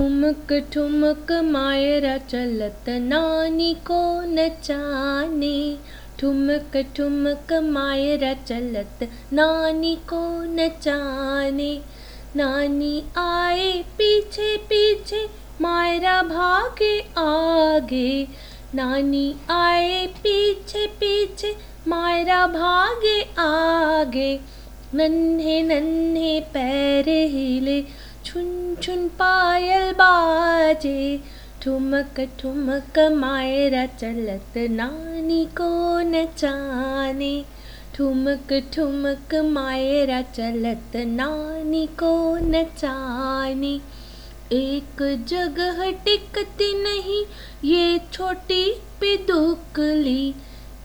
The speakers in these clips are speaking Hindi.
ठुमक ठुमक मायरा चलत नानी को नचाने ठुमक ठुमक मायरा चलत नानी को नचाने नानी आए पीछे पीछे, मायरा भागे आगे। नानी आए पीछे पीछे, मायरा भागे आगे। नन्हे नन्हे पैर हिले छुन छुन पायल बाजे, ठुमक ठुमक मायरा चलत नानी को नचाने ठुमक ठुमक मायरा चलत नानी को नचाने एक जगह टिकती नहीं, ये छोटी पिदुकली।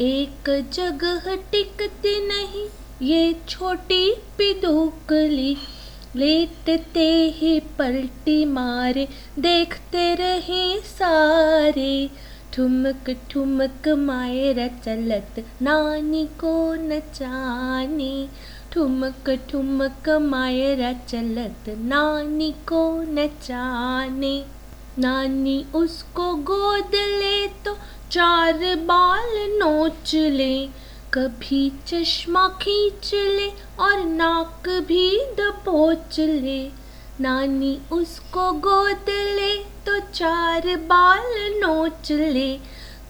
एक जगह टिकती नहीं, ये छोटी पिदुकली। लेटते ही, पलटी मारे, देखते रहे सारे। ठुमक ठुमक मायरा चलत नानी को नचाने। ठुमक ठुमक मायरा चलत नानी को नचाने। नानी उसको गोद ले तो चार बाल नोच ले। कभी चश्मा खींच ले और नाक भी दपोच ले नानी उसको गोद ले तो चार बाल नोच ले।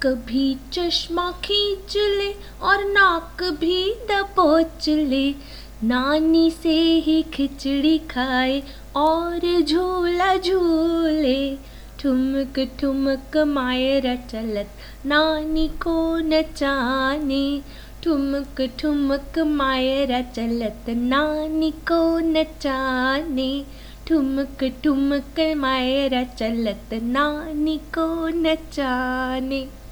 कभी चश्मा खींच ले और नाक भी दपोच ले। नानी से ही खिचड़ी खाए और झूला झूले। ठुमक ठुमक मायरा चलत, नानी को नचाने ठुमक ठुमक मायरा चलत नानी को नचाने। ठुमक ठुमक मायरा चलत नानी को नचाने।